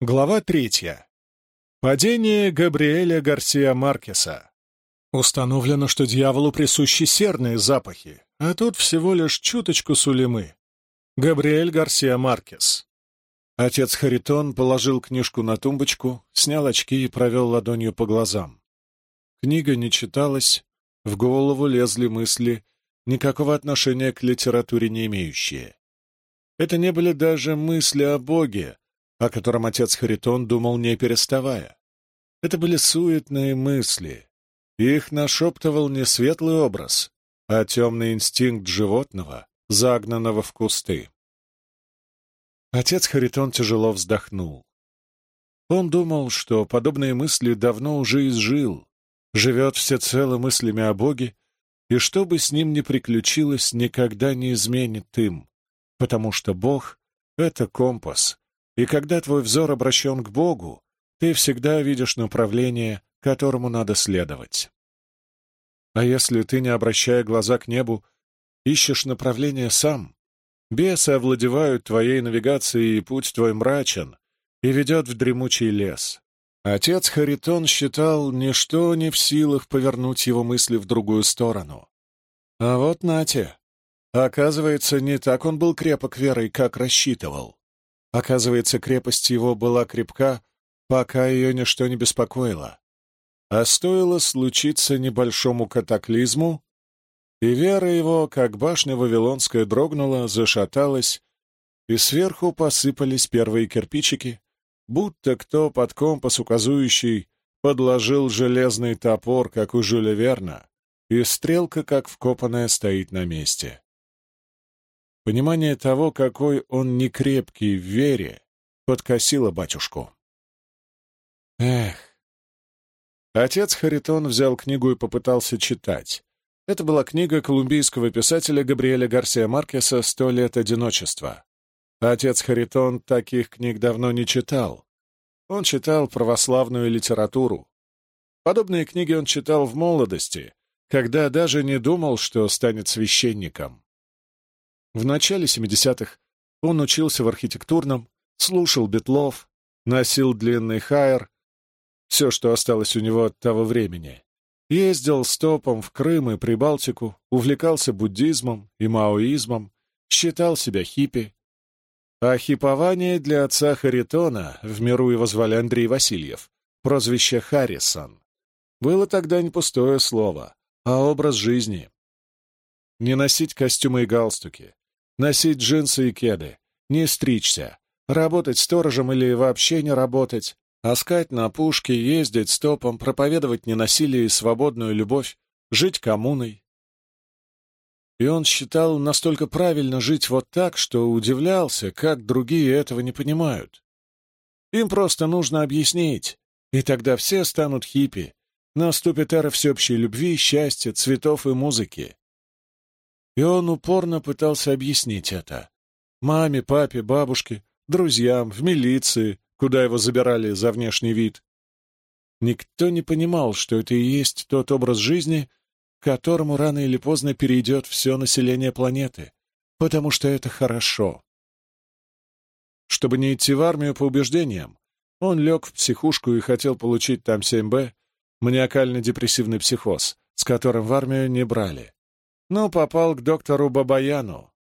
Глава третья. Падение Габриэля Гарсия Маркеса. Установлено, что дьяволу присущи серные запахи, а тут всего лишь чуточку сулемы. Габриэль Гарсия Маркес. Отец Харитон положил книжку на тумбочку, снял очки и провел ладонью по глазам. Книга не читалась, в голову лезли мысли, никакого отношения к литературе не имеющие. Это не были даже мысли о Боге, о котором отец Харитон думал не переставая. Это были суетные мысли. Их нашептывал не светлый образ, а темный инстинкт животного, загнанного в кусты. Отец Харитон тяжело вздохнул. Он думал, что подобные мысли давно уже изжил, живет всецело мыслями о Боге, и что бы с ним ни приключилось, никогда не изменит им, потому что Бог — это компас, и когда твой взор обращен к Богу, ты всегда видишь направление, которому надо следовать. А если ты, не обращая глаза к небу, ищешь направление сам, бесы овладевают твоей навигацией, и путь твой мрачен и ведет в дремучий лес. Отец Харитон считал ничто не в силах повернуть его мысли в другую сторону. А вот Натя. Оказывается, не так он был крепок верой, как рассчитывал. Оказывается, крепость его была крепка, пока ее ничто не беспокоило. А стоило случиться небольшому катаклизму, и вера его, как башня Вавилонская, дрогнула, зашаталась, и сверху посыпались первые кирпичики, будто кто под компас указующий подложил железный топор, как у Жюля Верна, и стрелка, как вкопанная, стоит на месте. Понимание того, какой он некрепкий в вере, подкосило батюшку. Эх. Отец Харитон взял книгу и попытался читать. Это была книга колумбийского писателя Габриэля Гарсия Маркеса «Сто лет одиночества». Отец Харитон таких книг давно не читал. Он читал православную литературу. Подобные книги он читал в молодости, когда даже не думал, что станет священником. В начале 70-х он учился в архитектурном, слушал Бетлов, носил длинный хайер, все, что осталось у него от того времени. Ездил стопом в Крым и Прибалтику, увлекался буддизмом и маоизмом, считал себя хиппи. А хипование для отца Харитона, в миру его звали Андрей Васильев, прозвище Харрисон, было тогда не пустое слово, а образ жизни. Не носить костюмы и галстуки, носить джинсы и кеды, не стричься, работать сторожем или вообще не работать, аскать на пушке, ездить стопом, проповедовать ненасилие и свободную любовь, жить коммуной. И он считал настолько правильно жить вот так, что удивлялся, как другие этого не понимают. Им просто нужно объяснить, и тогда все станут хиппи, наступит эра всеобщей любви, счастья, цветов и музыки. И он упорно пытался объяснить это. Маме, папе, бабушке, друзьям, в милиции, куда его забирали за внешний вид. Никто не понимал, что это и есть тот образ жизни, к которому рано или поздно перейдет все население планеты, потому что это хорошо. Чтобы не идти в армию по убеждениям, он лег в психушку и хотел получить там 7Б, маниакально-депрессивный психоз, с которым в армию не брали но попал к доктору Бабаяну.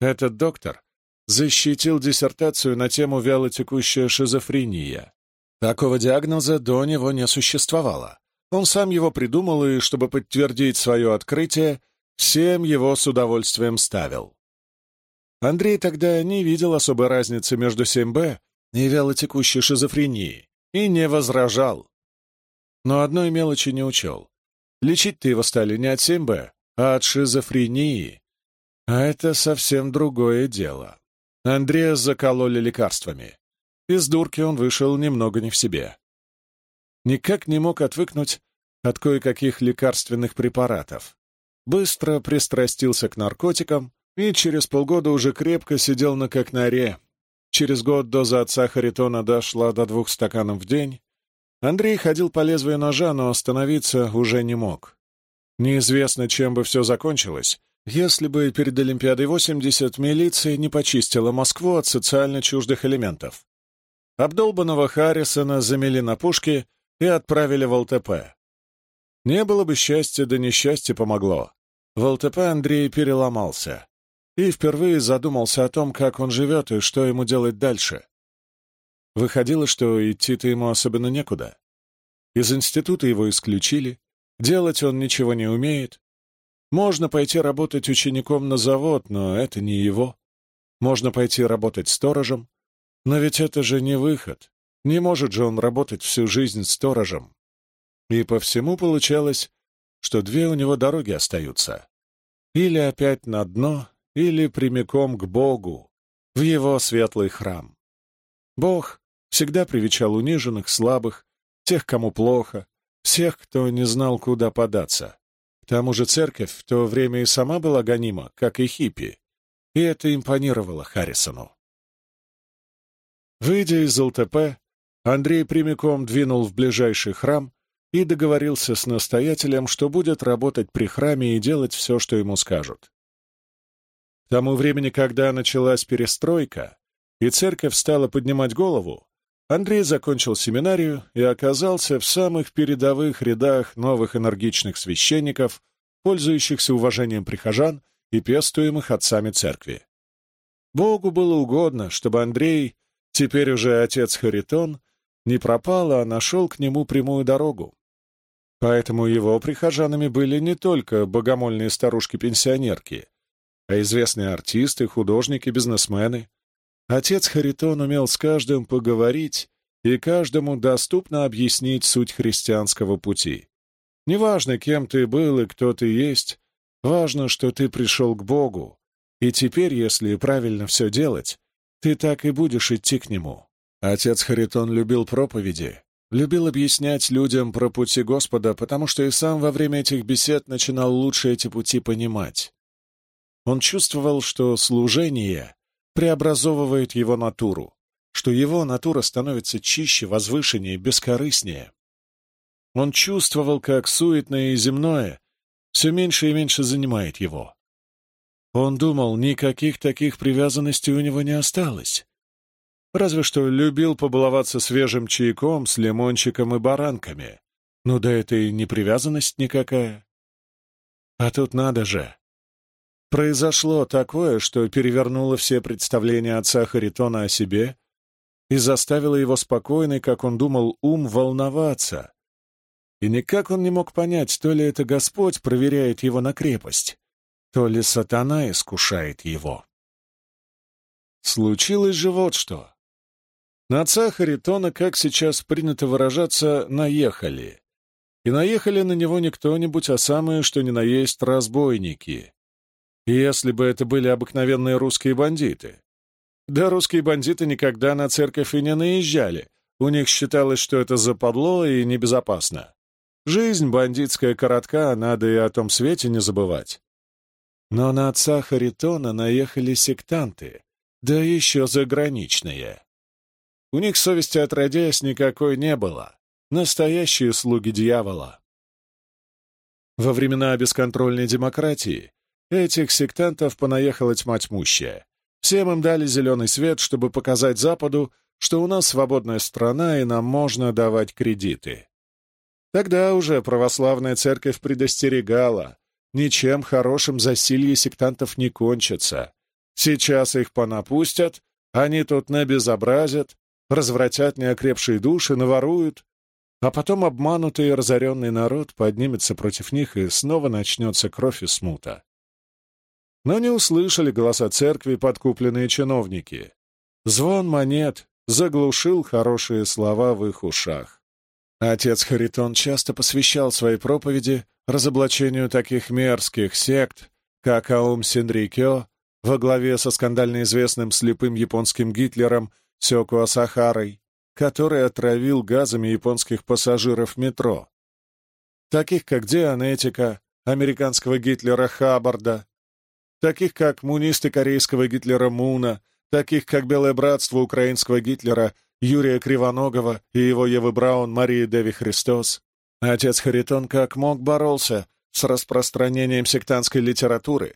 Этот доктор защитил диссертацию на тему вялотекущая шизофрения. Такого диагноза до него не существовало. Он сам его придумал и, чтобы подтвердить свое открытие, всем его с удовольствием ставил. Андрей тогда не видел особой разницы между 7Б и вялотекущей шизофренией и не возражал. Но одной мелочи не учел. Лечить-то его стали не от 7Б, а от шизофрении. А это совсем другое дело. Андрея закололи лекарствами. Из дурки он вышел немного не в себе. Никак не мог отвыкнуть от кое-каких лекарственных препаратов. Быстро пристрастился к наркотикам и через полгода уже крепко сидел на кокнаре. Через год доза отца Харитона дошла до двух стаканов в день. Андрей ходил по лезвию ножа, но остановиться уже не мог. Неизвестно, чем бы все закончилось, если бы перед Олимпиадой 80 милиция не почистила Москву от социально чуждых элементов. Обдолбанного Харрисона замели на пушки и отправили в ЛТП. Не было бы счастья, да несчастье помогло. В ЛТП Андрей переломался и впервые задумался о том, как он живет и что ему делать дальше. Выходило, что идти-то ему особенно некуда. Из института его исключили, делать он ничего не умеет. Можно пойти работать учеником на завод, но это не его. Можно пойти работать сторожем, но ведь это же не выход. Не может же он работать всю жизнь сторожем. И по всему получалось, что две у него дороги остаются. Или опять на дно, или прямиком к Богу, в его светлый храм. Бог всегда привечал униженных, слабых, тех, кому плохо, всех, кто не знал, куда податься. К тому же церковь в то время и сама была гонима, как и хиппи, и это импонировало Харрисону. Выйдя из ЛТП, Андрей прямиком двинул в ближайший храм и договорился с настоятелем, что будет работать при храме и делать все, что ему скажут. К тому времени, когда началась перестройка, и церковь стала поднимать голову, Андрей закончил семинарию и оказался в самых передовых рядах новых энергичных священников, пользующихся уважением прихожан и пестуемых отцами церкви. Богу было угодно, чтобы Андрей, теперь уже отец Харитон, не пропал, а нашел к нему прямую дорогу. Поэтому его прихожанами были не только богомольные старушки-пенсионерки, а известные артисты, художники, бизнесмены, Отец Харитон умел с каждым поговорить и каждому доступно объяснить суть христианского пути. Неважно, кем ты был и кто ты есть, важно, что ты пришел к Богу, и теперь, если правильно все делать, ты так и будешь идти к Нему. Отец Харитон любил проповеди, любил объяснять людям про пути Господа, потому что и сам во время этих бесед начинал лучше эти пути понимать. Он чувствовал, что служение преобразовывает его натуру, что его натура становится чище, возвышеннее, бескорыстнее. Он чувствовал, как суетное и земное все меньше и меньше занимает его. Он думал, никаких таких привязанностей у него не осталось. Разве что любил побаловаться свежим чайком с лимончиком и баранками. Ну да это и не привязанность никакая. А тут надо же. Произошло такое, что перевернуло все представления отца Харитона о себе и заставило его спокойный, как он думал, ум волноваться. И никак он не мог понять, то ли это Господь проверяет его на крепость, то ли сатана искушает его. Случилось же вот что. На отца Харитона, как сейчас принято выражаться, наехали. И наехали на него не кто-нибудь, а самые, что ни на есть, разбойники если бы это были обыкновенные русские бандиты. Да русские бандиты никогда на церковь и не наезжали. У них считалось, что это западло и небезопасно. Жизнь бандитская коротка, надо и о том свете не забывать. Но на отца Харитона наехали сектанты, да еще заграничные. У них совести отродясь никакой не было. Настоящие слуги дьявола. Во времена бесконтрольной демократии Этих сектантов понаехала тьма тьмущая. Всем им дали зеленый свет, чтобы показать Западу, что у нас свободная страна и нам можно давать кредиты. Тогда уже православная церковь предостерегала, ничем хорошим засилье сектантов не кончится. Сейчас их понапустят, они тут набезобразят, развратят неокрепшие души, наворуют, а потом обманутый и разоренный народ поднимется против них, и снова начнется кровь и смута но не услышали голоса церкви подкупленные чиновники. Звон монет заглушил хорошие слова в их ушах. Отец Харитон часто посвящал свои проповеди разоблачению таких мерзких сект, как Аум Синрикё во главе со скандально известным слепым японским Гитлером Сёку Асахарой, который отравил газами японских пассажиров метро. Таких как Дианетика, американского Гитлера Хаббарда, таких как мунисты корейского Гитлера Муна, таких как Белое братство украинского Гитлера Юрия Кривоногова и его Евы Браун Марии Деви Христос. Отец Харитон как мог боролся с распространением сектантской литературы,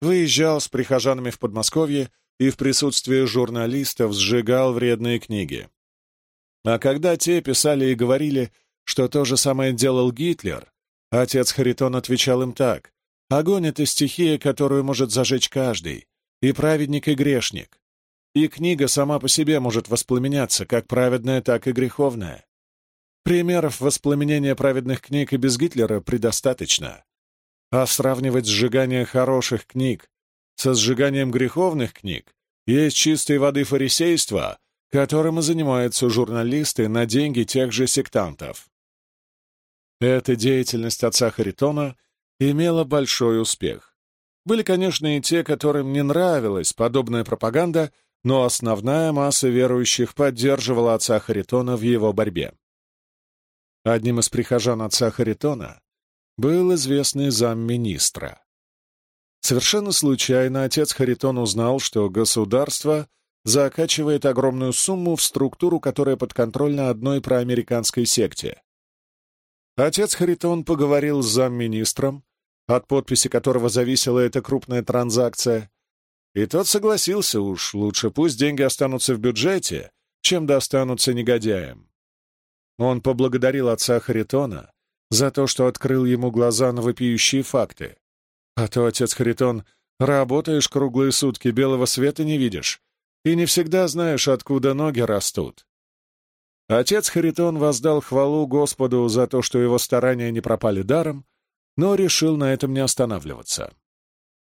выезжал с прихожанами в Подмосковье и в присутствии журналистов сжигал вредные книги. А когда те писали и говорили, что то же самое делал Гитлер, отец Харитон отвечал им так. «Огонь — это стихия, которую может зажечь каждый, и праведник, и грешник. И книга сама по себе может воспламеняться, как праведная, так и греховная. Примеров воспламенения праведных книг и без Гитлера предостаточно. А сравнивать сжигание хороших книг со сжиганием греховных книг есть чистой воды фарисейство, которым и занимаются журналисты на деньги тех же сектантов. Эта деятельность отца Харитона имела большой успех. Были, конечно, и те, которым не нравилась подобная пропаганда, но основная масса верующих поддерживала отца Харитона в его борьбе. Одним из прихожан отца Харитона был известный замминистра. Совершенно случайно отец Харитон узнал, что государство закачивает огромную сумму в структуру, которая подконтрольна одной проамериканской секте. Отец Харитон поговорил с замминистром, от подписи которого зависела эта крупная транзакция, и тот согласился уж, лучше пусть деньги останутся в бюджете, чем достанутся негодяям. Он поблагодарил отца Харитона за то, что открыл ему глаза на вопиющие факты. А то, отец Харитон, работаешь круглые сутки, белого света не видишь, и не всегда знаешь, откуда ноги растут. Отец Харитон воздал хвалу Господу за то, что его старания не пропали даром, но решил на этом не останавливаться.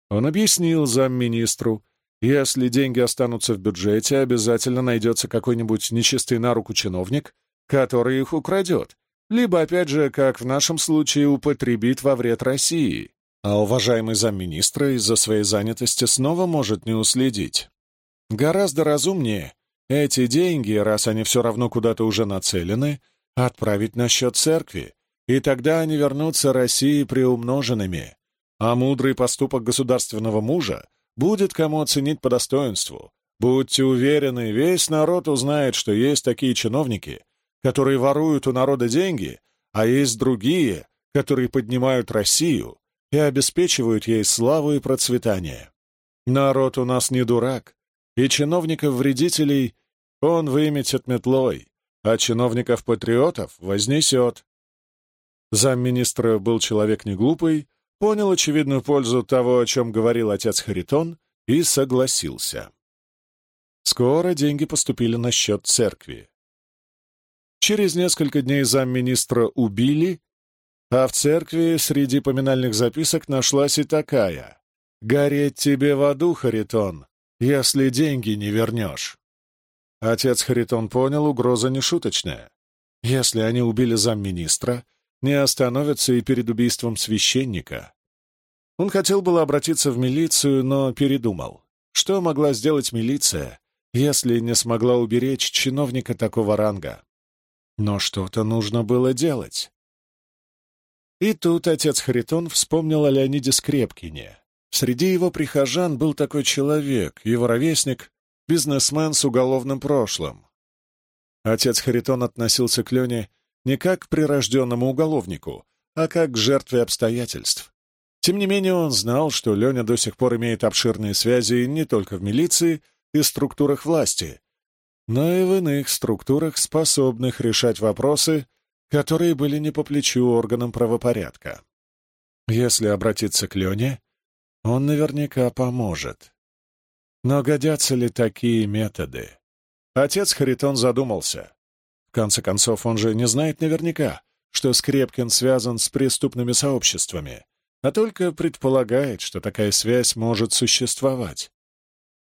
Он объяснил замминистру, если деньги останутся в бюджете, обязательно найдется какой-нибудь нечистый на руку чиновник, который их украдет, либо, опять же, как в нашем случае, употребит во вред России, а уважаемый замминистра из-за своей занятости снова может не уследить. Гораздо разумнее эти деньги, раз они все равно куда-то уже нацелены, отправить на счет церкви, и тогда они вернутся России приумноженными, а мудрый поступок государственного мужа будет кому оценить по достоинству. Будьте уверены, весь народ узнает, что есть такие чиновники, которые воруют у народа деньги, а есть другие, которые поднимают Россию и обеспечивают ей славу и процветание. Народ у нас не дурак, и чиновников-вредителей он выметит метлой, а чиновников-патриотов вознесет. Замминистра был человек не глупый, понял очевидную пользу того, о чем говорил отец Харитон, и согласился. Скоро деньги поступили на счет церкви. Через несколько дней замминистра убили, а в церкви среди поминальных записок нашлась и такая «Гореть тебе в аду, Харитон, если деньги не вернешь». Отец Харитон понял, угроза нешуточная. Если они убили замминистра, не остановятся и перед убийством священника. Он хотел было обратиться в милицию, но передумал. Что могла сделать милиция, если не смогла уберечь чиновника такого ранга? Но что-то нужно было делать. И тут отец Харитон вспомнил о Леониде Скрепкине. Среди его прихожан был такой человек, его ровесник, бизнесмен с уголовным прошлым. Отец Харитон относился к Лене не как к прирожденному уголовнику, а как к жертве обстоятельств. Тем не менее, он знал, что Леня до сих пор имеет обширные связи не только в милиции и структурах власти, но и в иных структурах, способных решать вопросы, которые были не по плечу органам правопорядка. Если обратиться к Лене, он наверняка поможет. Но годятся ли такие методы? Отец Харитон задумался. Конце концов, он же не знает наверняка, что Скрепкин связан с преступными сообществами, а только предполагает, что такая связь может существовать.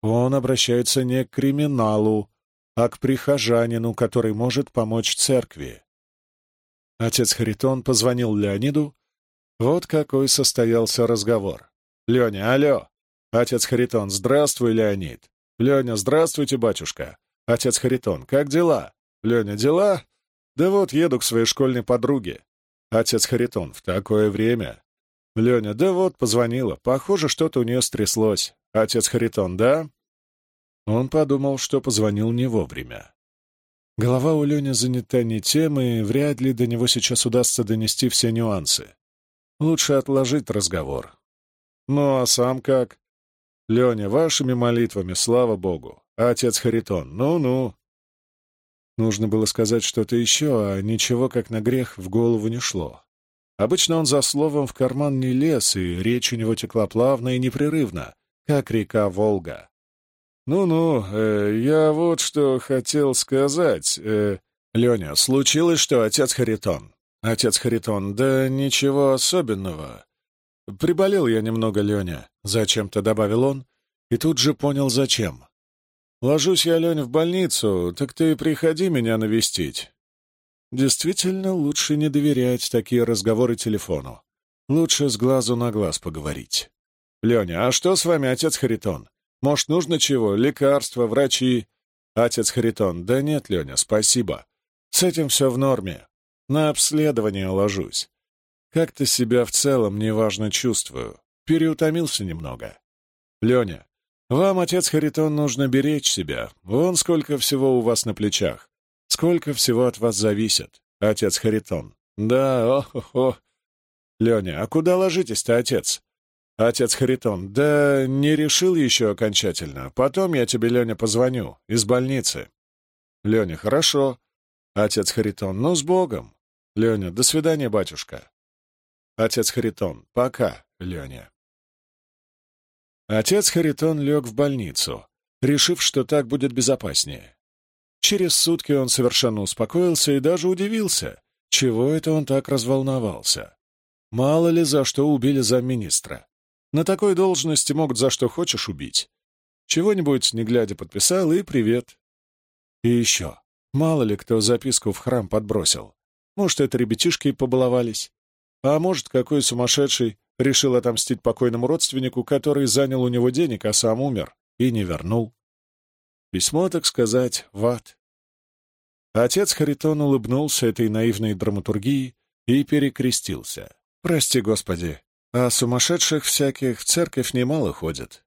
Он обращается не к криминалу, а к прихожанину, который может помочь церкви. Отец Харитон позвонил Леониду. Вот какой состоялся разговор. «Леня, алло!» «Отец Харитон, здравствуй, Леонид!» «Леня, здравствуйте, батюшка!» «Отец Харитон, как дела?» «Леня, дела?» «Да вот, еду к своей школьной подруге». «Отец Харитон, в такое время?» «Леня, да вот, позвонила. Похоже, что-то у нее стряслось. Отец Харитон, да?» Он подумал, что позвонил не вовремя. Голова у Лени занята не тем, и вряд ли до него сейчас удастся донести все нюансы. Лучше отложить разговор. «Ну, а сам как?» «Леня, вашими молитвами, слава богу. Отец Харитон, ну-ну». Нужно было сказать что-то еще, а ничего, как на грех, в голову не шло. Обычно он за словом в карман не лез, и речь у него текла плавно и непрерывно, как река Волга. «Ну-ну, э, я вот что хотел сказать. Э, Леня, случилось, что отец Харитон?» «Отец Харитон, да ничего особенного. Приболел я немного, Леня», — зачем-то добавил он, и тут же понял, зачем. «Ложусь я, Леня, в больницу, так ты приходи меня навестить. Действительно, лучше не доверять такие разговоры телефону. Лучше с глазу на глаз поговорить. «Леня, а что с вами, отец Харитон? Может, нужно чего? Лекарства, врачи?» «Отец Харитон, да нет, Леня, спасибо. С этим все в норме. На обследование ложусь. Как-то себя в целом неважно чувствую. Переутомился немного. Леня, вам, отец Харитон, нужно беречь себя. Вон сколько всего у вас на плечах. Сколько всего от вас зависит, отец Харитон? Да, о-хо-хо. Леня, а куда ложитесь-то, отец? Отец Харитон, да не решил еще окончательно. Потом я тебе, Леня, позвоню. Из больницы. Леня, хорошо. Отец Харитон, ну, с Богом. Леня, до свидания, батюшка. Отец Харитон, пока, Леня. Отец Харитон лег в больницу, решив, что так будет безопаснее. Через сутки он совершенно успокоился и даже удивился, чего это он так разволновался. Мало ли за что убили замминистра. На такой должности могут за что хочешь убить. Чего-нибудь, не глядя, подписал и привет. И еще, мало ли кто записку в храм подбросил. Может, это ребятишки побаловались. А может, какой сумасшедший решил отомстить покойному родственнику, который занял у него денег, а сам умер и не вернул. Письмо, так сказать, в ад. Отец Харитон улыбнулся этой наивной драматургии и перекрестился. «Прости, Господи, а сумасшедших всяких в церковь немало ходит».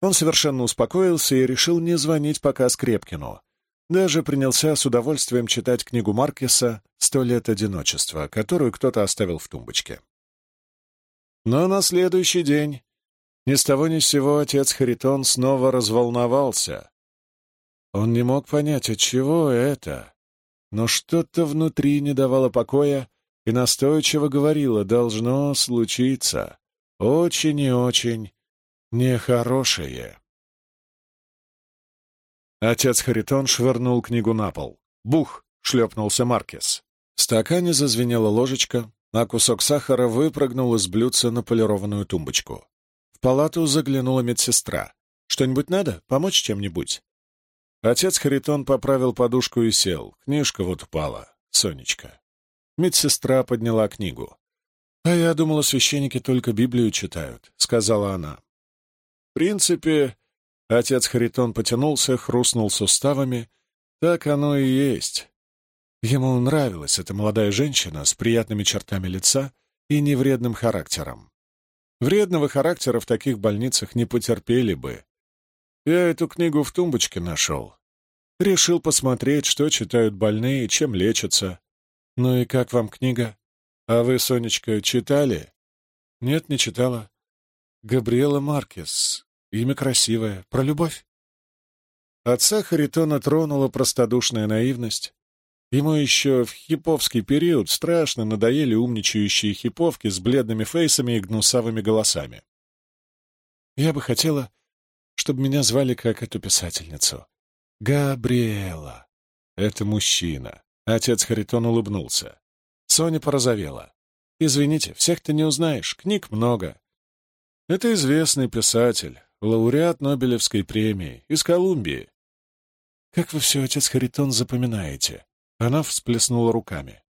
Он совершенно успокоился и решил не звонить пока Скрепкину. Даже принялся с удовольствием читать книгу Маркеса «Сто лет одиночества», которую кто-то оставил в тумбочке. Но на следующий день ни с того ни с сего отец Харитон снова разволновался. Он не мог понять, от чего это, но что-то внутри не давало покоя и настойчиво говорило «должно случиться». Очень и очень нехорошее. Отец Харитон швырнул книгу на пол. «Бух!» — шлепнулся Маркес. В стакане зазвенела ложечка, а кусок сахара выпрыгнул из блюдца на полированную тумбочку. В палату заглянула медсестра. «Что-нибудь надо? Помочь чем-нибудь?» Отец Харитон поправил подушку и сел. Книжка вот упала. Сонечка. Медсестра подняла книгу. «А я думала, священники только Библию читают», — сказала она. «В принципе...» — отец Харитон потянулся, хрустнул суставами. «Так оно и есть». Ему нравилась эта молодая женщина с приятными чертами лица и невредным характером. Вредного характера в таких больницах не потерпели бы, я эту книгу в тумбочке нашел. Решил посмотреть, что читают больные, чем лечатся. Ну и как вам книга? А вы, Сонечка, читали? Нет, не читала. Габриэла Маркес. Имя красивое. Про любовь? Отца Харитона тронула простодушная наивность. Ему еще в хиповский период страшно надоели умничающие хиповки с бледными фейсами и гнусавыми голосами. Я бы хотела, чтобы меня звали как эту писательницу. Габриэла. Это мужчина. Отец Харитон улыбнулся. Соня порозовела. Извините, всех ты не узнаешь, книг много. Это известный писатель, лауреат Нобелевской премии, из Колумбии. Как вы все, отец Харитон, запоминаете? Она всплеснула руками.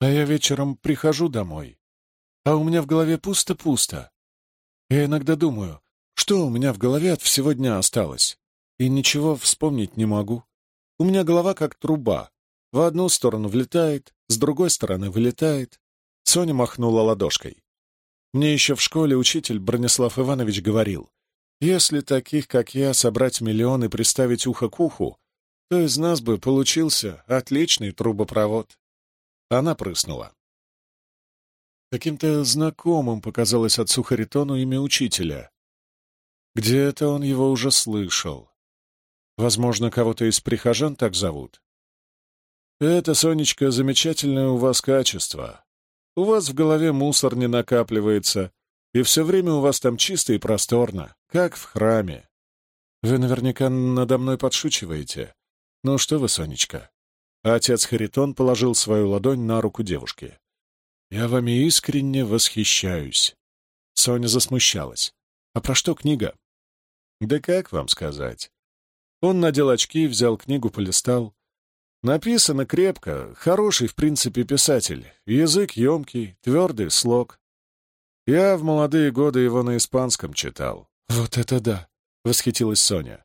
А я вечером прихожу домой, а у меня в голове пусто-пусто. Я иногда думаю, что у меня в голове от всего дня осталось? И ничего вспомнить не могу. У меня голова как труба. В одну сторону влетает, с другой стороны вылетает. Соня махнула ладошкой. Мне еще в школе учитель Бронислав Иванович говорил, если таких, как я, собрать миллион и приставить ухо к уху, то из нас бы получился отличный трубопровод. Она прыснула. Каким-то знакомым показалось отцу Харитону имя учителя. Где-то он его уже слышал. Возможно, кого-то из прихожан так зовут. Это, Сонечка, замечательное у вас качество. У вас в голове мусор не накапливается, и все время у вас там чисто и просторно, как в храме. Вы наверняка надо мной подшучиваете. Ну что вы, Сонечка?» Отец Харитон положил свою ладонь на руку девушки. «Я вами искренне восхищаюсь». Соня засмущалась. «А про что книга?» «Да как вам сказать?» Он надел очки, взял книгу, полистал. Написано крепко, хороший, в принципе, писатель. Язык емкий, твердый слог. Я в молодые годы его на испанском читал. «Вот это да!» — восхитилась Соня.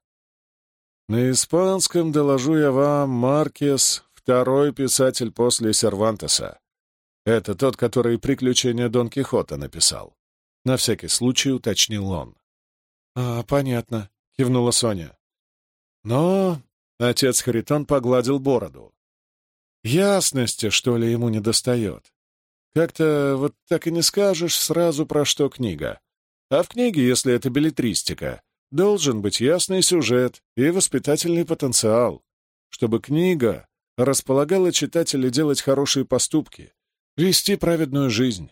«На испанском, доложу я вам, Маркес — второй писатель после Сервантеса. Это тот, который «Приключения Дон Кихота» написал. На всякий случай уточнил он. «А, понятно», — кивнула Соня. «Но...» — отец Харитон погладил бороду. «Ясности, что ли, ему не достает. Как-то вот так и не скажешь сразу, про что книга. А в книге, если это билетристика, должен быть ясный сюжет и воспитательный потенциал, чтобы книга располагала читателя делать хорошие поступки, вести праведную жизнь.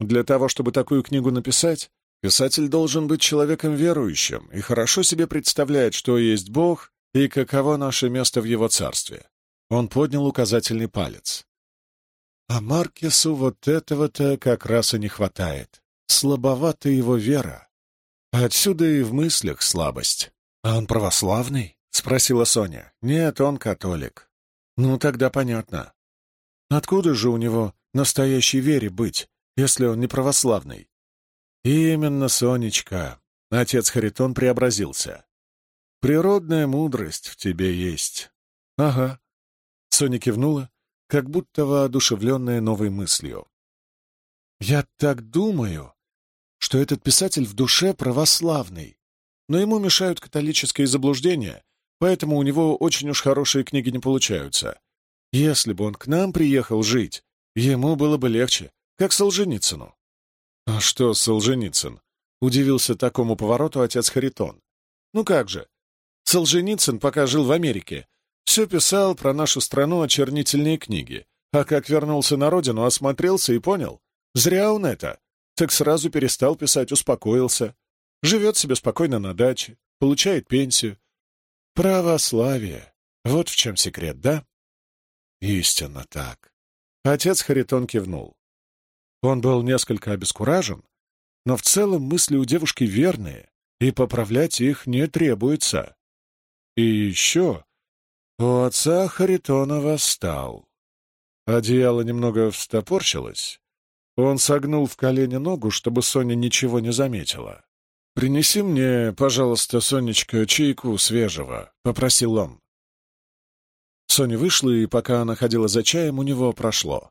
Для того, чтобы такую книгу написать, писатель должен быть человеком верующим и хорошо себе представлять, что есть Бог и каково наше место в Его Царстве. Он поднял указательный палец. А Маркесу вот этого-то как раз и не хватает. Слабовата его вера. Отсюда и в мыслях слабость. «А он православный?» — спросила Соня. «Нет, он католик». «Ну, тогда понятно. Откуда же у него настоящей вере быть, если он не православный?» «Именно, Сонечка!» — отец Харитон преобразился. «Природная мудрость в тебе есть». «Ага». Соня кивнула, как будто воодушевленная новой мыслью. «Я так думаю, что этот писатель в душе православный, но ему мешают католические заблуждения, поэтому у него очень уж хорошие книги не получаются. Если бы он к нам приехал жить, ему было бы легче, как Солженицыну». «А что Солженицын?» — удивился такому повороту отец Харитон. «Ну как же, Солженицын, пока жил в Америке, все писал про нашу страну очернительные книги, а как вернулся на родину, осмотрелся и понял, зря он это. Так сразу перестал писать, успокоился. Живет себе спокойно на даче, получает пенсию. Православие. Вот в чем секрет, да? Истинно так. Отец Харитон кивнул. Он был несколько обескуражен, но в целом мысли у девушки верные, и поправлять их не требуется. И еще у отца Харитона восстал. Одеяло немного встопорщилось, он согнул в колени ногу, чтобы Соня ничего не заметила. «Принеси мне, пожалуйста, Сонечка, чайку свежего», — попросил он. Соня вышла, и пока она ходила за чаем, у него прошло.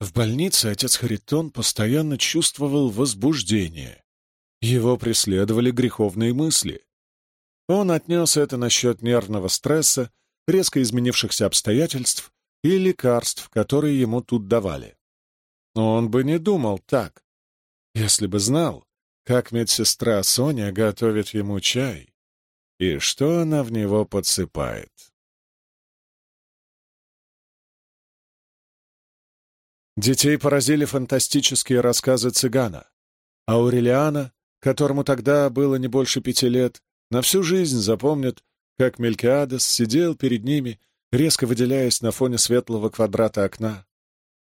В больнице отец Харитон постоянно чувствовал возбуждение. Его преследовали греховные мысли. Он отнес это насчет нервного стресса, резко изменившихся обстоятельств и лекарств, которые ему тут давали. Но он бы не думал так, если бы знал, как медсестра Соня готовит ему чай и что она в него подсыпает. Детей поразили фантастические рассказы цыгана. Аурелиана, которому тогда было не больше пяти лет, на всю жизнь запомнит, как Мелькиадес сидел перед ними, резко выделяясь на фоне светлого квадрата окна,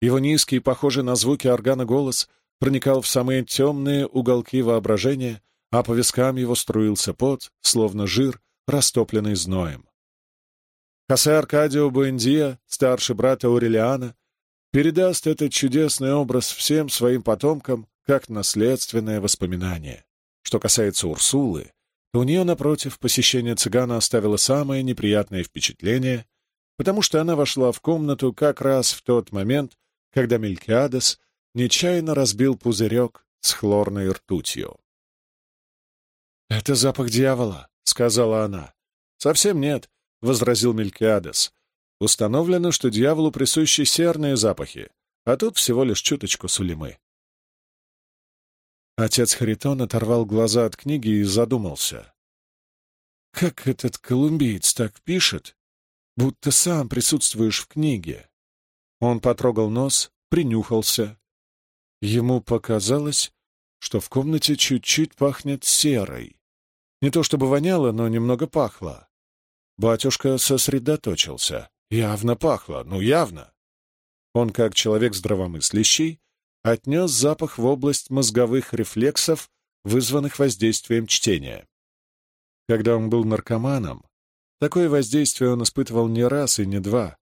его низкий, похожий на звуки органа голос проникал в самые темные уголки воображения, а по вискам его струился пот, словно жир, растопленный зноем. Хосе Аркадио Буэндия, старший брат Аурелиана, передаст этот чудесный образ всем своим потомкам как наследственное воспоминание. Что касается Урсулы, то у нее, напротив, посещение цыгана оставило самое неприятное впечатление, потому что она вошла в комнату как раз в тот момент, когда Мелькиадес нечаянно разбил пузырек с хлорной ртутью. «Это запах дьявола», — сказала она. «Совсем нет», — возразил Мелькиадес. «Установлено, что дьяволу присущи серные запахи, а тут всего лишь чуточку сулимы». Отец Харитон оторвал глаза от книги и задумался. «Как этот колумбиец так пишет, будто сам присутствуешь в книге. Он потрогал нос, принюхался. Ему показалось, что в комнате чуть-чуть пахнет серой. Не то чтобы воняло, но немного пахло. Батюшка сосредоточился. Явно пахло, ну явно. Он, как человек здравомыслящий, отнес запах в область мозговых рефлексов, вызванных воздействием чтения. Когда он был наркоманом, такое воздействие он испытывал не раз и не два.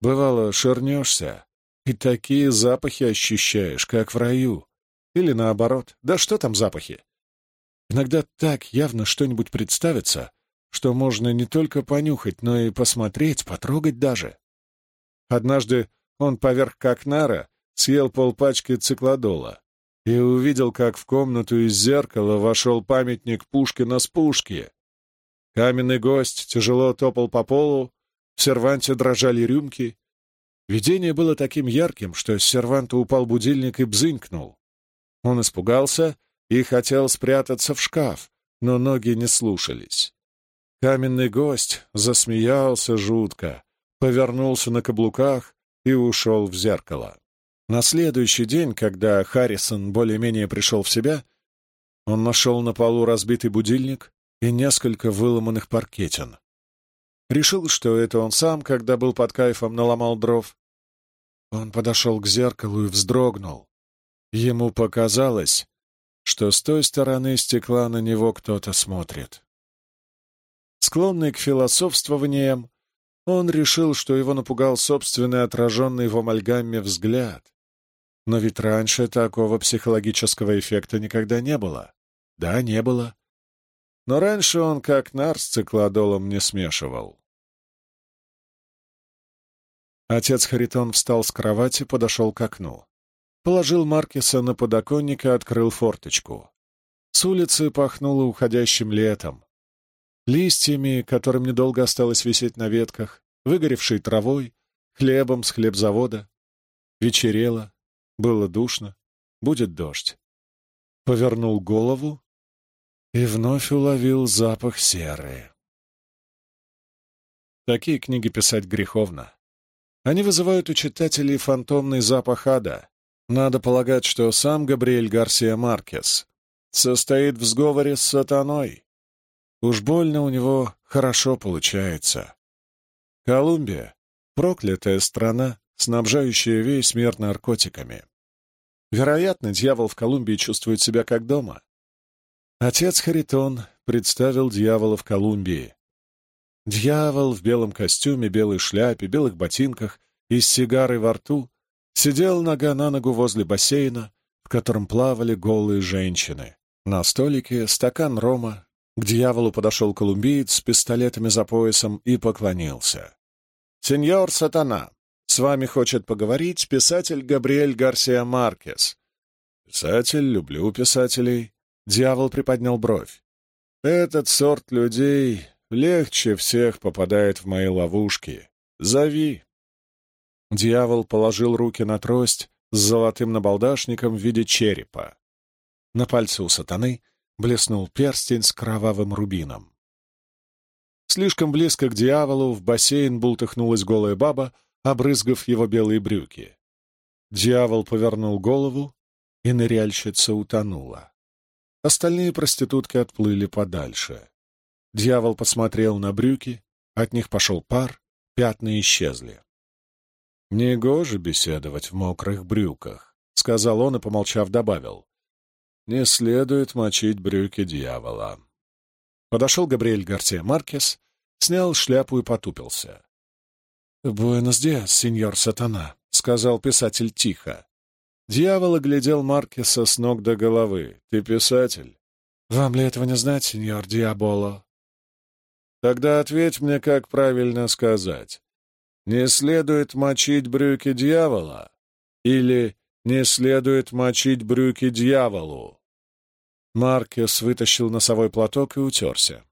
Бывало, шернешься, и такие запахи ощущаешь, как в раю. Или наоборот. Да что там запахи? Иногда так явно что-нибудь представится, что можно не только понюхать, но и посмотреть, потрогать даже. Однажды он поверх кокнара съел полпачки циклодола и увидел, как в комнату из зеркала вошел памятник Пушкина с пушки. Каменный гость тяжело топал по полу, в серванте дрожали рюмки. Видение было таким ярким, что с серванта упал будильник и бзынькнул. Он испугался и хотел спрятаться в шкаф, но ноги не слушались. Каменный гость засмеялся жутко, повернулся на каблуках и ушел в зеркало. На следующий день, когда Харрисон более-менее пришел в себя, он нашел на полу разбитый будильник и несколько выломанных паркетин. Решил, что это он сам, когда был под кайфом, наломал дров. Он подошел к зеркалу и вздрогнул. Ему показалось, что с той стороны стекла на него кто-то смотрит. Склонный к философствованиям, он решил, что его напугал собственный отраженный в амальгаме взгляд. Но ведь раньше такого психологического эффекта никогда не было. Да, не было. Но раньше он как нар с циклодолом не смешивал. Отец Харитон встал с кровати, подошел к окну. Положил Маркиса на подоконник и открыл форточку. С улицы пахнуло уходящим летом листьями, которым недолго осталось висеть на ветках, выгоревшей травой, хлебом с хлебзавода. Вечерело, было душно, будет дождь. Повернул голову и вновь уловил запах серы. Такие книги писать греховно. Они вызывают у читателей фантомный запах ада. Надо полагать, что сам Габриэль Гарсия Маркес состоит в сговоре с сатаной, Уж больно у него хорошо получается. Колумбия — проклятая страна, снабжающая весь мир наркотиками. Вероятно, дьявол в Колумбии чувствует себя как дома. Отец Харитон представил дьявола в Колумбии. Дьявол в белом костюме, белой шляпе, белых ботинках и с сигарой во рту сидел нога на ногу возле бассейна, в котором плавали голые женщины. На столике стакан рома, к дьяволу подошел колумбиец с пистолетами за поясом и поклонился. «Сеньор Сатана, с вами хочет поговорить писатель Габриэль Гарсия Маркес». «Писатель, люблю писателей». Дьявол приподнял бровь. «Этот сорт людей легче всех попадает в мои ловушки. Зови». Дьявол положил руки на трость с золотым набалдашником в виде черепа. На пальце у сатаны блеснул перстень с кровавым рубином. Слишком близко к дьяволу в бассейн бултыхнулась голая баба, обрызгав его белые брюки. Дьявол повернул голову, и ныряльщица утонула. Остальные проститутки отплыли подальше. Дьявол посмотрел на брюки, от них пошел пар, пятна исчезли. «Негоже беседовать в мокрых брюках», — сказал он и, помолчав, добавил. Не следует мочить брюки дьявола. Подошел Габриэль Гарсия Маркес, снял шляпу и потупился. «Буэнос диас, сеньор Сатана», — сказал писатель тихо. Дьявол оглядел Маркеса с ног до головы. «Ты писатель?» «Вам ли этого не знать, сеньор Диаболо?» «Тогда ответь мне, как правильно сказать. Не следует мочить брюки дьявола или не следует мочить брюки дьяволу?» Маркес вытащил носовой платок и утерся.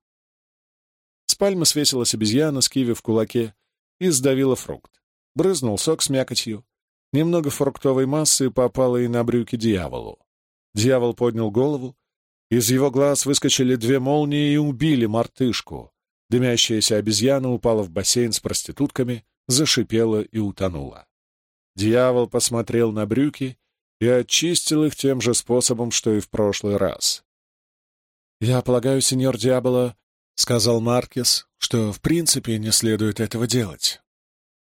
С пальмы свесилась обезьяна с киви в кулаке и сдавила фрукт. Брызнул сок с мякотью. Немного фруктовой массы попало и на брюки дьяволу. Дьявол поднял голову. Из его глаз выскочили две молнии и убили мартышку. Дымящаяся обезьяна упала в бассейн с проститутками, зашипела и утонула. Дьявол посмотрел на брюки и очистил их тем же способом, что и в прошлый раз. «Я полагаю, сеньор Диаболо, — сказал Маркес, — что в принципе не следует этого делать».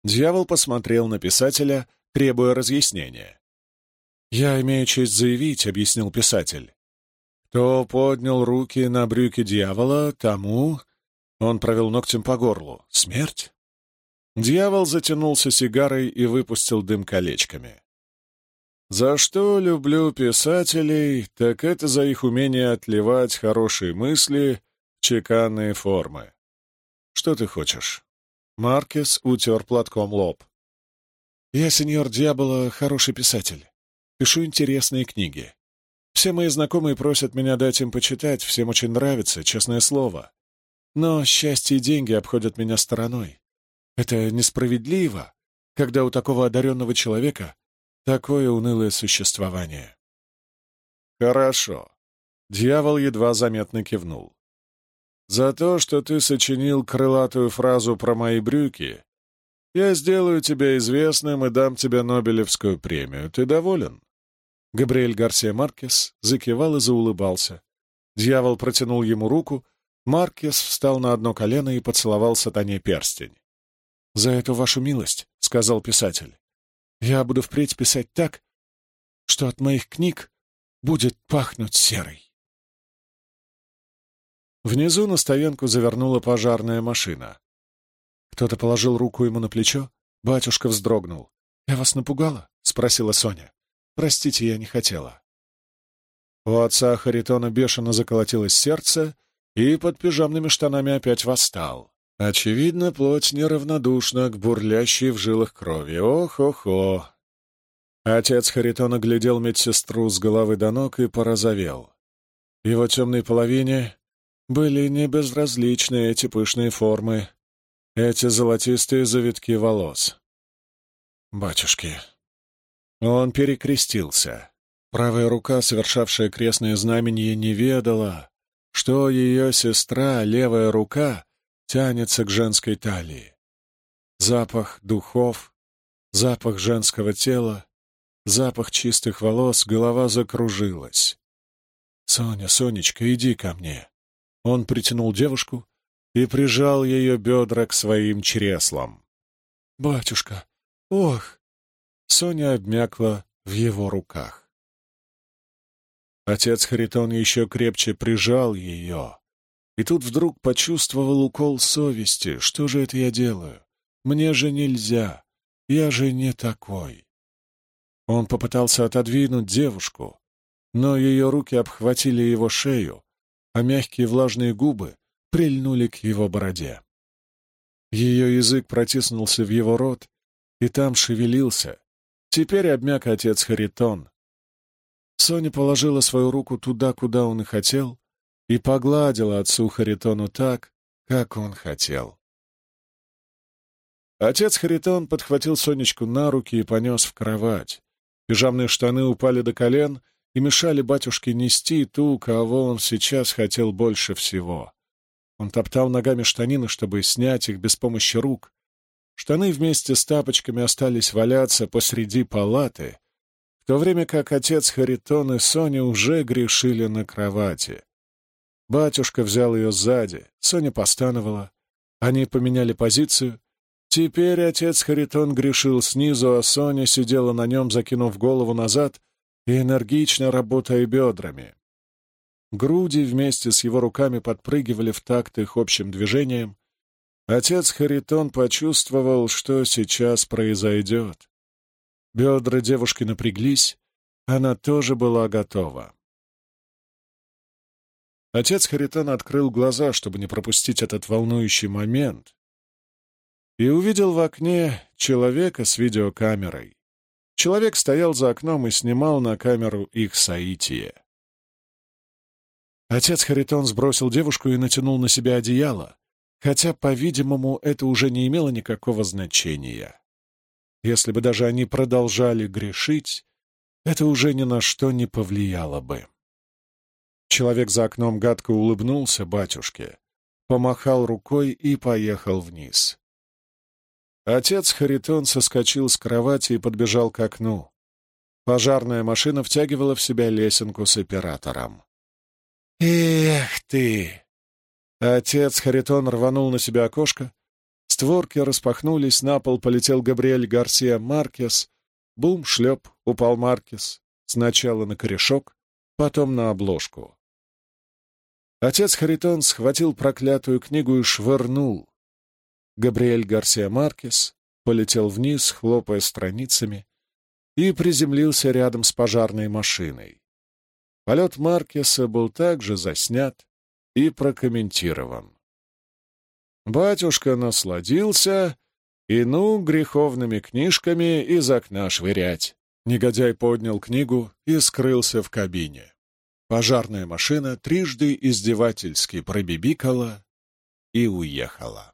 Дьявол посмотрел на писателя, требуя разъяснения. «Я имею честь заявить», — объяснил писатель. «Кто поднял руки на брюки дьявола, тому...» Он провел ногтем по горлу. «Смерть?» Дьявол затянулся сигарой и выпустил дым колечками. «За что люблю писателей, так это за их умение отливать хорошие мысли в чеканные формы. Что ты хочешь?» Маркес утер платком лоб. «Я, сеньор Дьявола, хороший писатель. Пишу интересные книги. Все мои знакомые просят меня дать им почитать, всем очень нравится, честное слово. Но счастье и деньги обходят меня стороной. Это несправедливо, когда у такого одаренного человека такое унылое существование. Хорошо. Дьявол едва заметно кивнул. За то, что ты сочинил крылатую фразу про мои брюки, я сделаю тебя известным и дам тебе Нобелевскую премию. Ты доволен? Габриэль Гарсия Маркес закивал и заулыбался. Дьявол протянул ему руку, Маркес встал на одно колено и поцеловал сатане перстень. «За эту вашу милость», — сказал писатель, — «я буду впредь писать так, что от моих книг будет пахнуть серой». Внизу на стоянку завернула пожарная машина. Кто-то положил руку ему на плечо, батюшка вздрогнул. «Я вас напугала?» — спросила Соня. Простите, я не хотела. У отца Харитона бешено заколотилось сердце, и под пижамными штанами опять восстал. Очевидно, плоть неравнодушна к бурлящей в жилах крови. Ох-охо! Отец Харитона глядел медсестру с головы до ног и порозовел. Его темной половине были небезразличны эти пышные формы, эти золотистые завитки волос. «Батюшки, он перекрестился. Правая рука, совершавшая крестное знамение, не ведала, что ее сестра, левая рука, тянется к женской талии. Запах духов, запах женского тела, запах чистых волос, голова закружилась. «Соня, Сонечка, иди ко мне!» Он притянул девушку и прижал ее бедра к своим чреслам. «Батюшка! Ох!» Соня обмякла в его руках. Отец Харитон еще крепче прижал ее, и тут вдруг почувствовал укол совести. Что же это я делаю? Мне же нельзя. Я же не такой. Он попытался отодвинуть девушку, но ее руки обхватили его шею, а мягкие влажные губы прильнули к его бороде. Ее язык протиснулся в его рот, и там шевелился, Теперь обмяк отец Харитон. Соня положила свою руку туда, куда он и хотел, и погладила отцу Харитону так, как он хотел. Отец Харитон подхватил Сонечку на руки и понес в кровать. Пижамные штаны упали до колен и мешали батюшке нести ту, кого он сейчас хотел больше всего. Он топтал ногами штанины, чтобы снять их без помощи рук, Штаны вместе с тапочками остались валяться посреди палаты, в то время как отец Харитон и Соня уже грешили на кровати. Батюшка взял ее сзади, Соня постановала. Они поменяли позицию. Теперь отец Харитон грешил снизу, а Соня сидела на нем, закинув голову назад и энергично работая бедрами. Груди вместе с его руками подпрыгивали в такт их общим движением, Отец Харитон почувствовал, что сейчас произойдет. Бедра девушки напряглись, она тоже была готова. Отец Харитон открыл глаза, чтобы не пропустить этот волнующий момент, и увидел в окне человека с видеокамерой. Человек стоял за окном и снимал на камеру их соитие. Отец Харитон сбросил девушку и натянул на себя одеяло, хотя, по-видимому, это уже не имело никакого значения. Если бы даже они продолжали грешить, это уже ни на что не повлияло бы. Человек за окном гадко улыбнулся батюшке, помахал рукой и поехал вниз. Отец Харитон соскочил с кровати и подбежал к окну. Пожарная машина втягивала в себя лесенку с оператором. «Эх ты!» Отец Харитон рванул на себя окошко. Створки распахнулись, на пол полетел Габриэль Гарсия Маркес. Бум, шлеп, упал Маркес. Сначала на корешок, потом на обложку. Отец Харитон схватил проклятую книгу и швырнул. Габриэль Гарсия Маркес полетел вниз, хлопая страницами, и приземлился рядом с пожарной машиной. Полет Маркеса был также заснят и прокомментирован. Батюшка насладился, и ну греховными книжками из окна швырять. Негодяй поднял книгу и скрылся в кабине. Пожарная машина трижды издевательски пробибикала и уехала.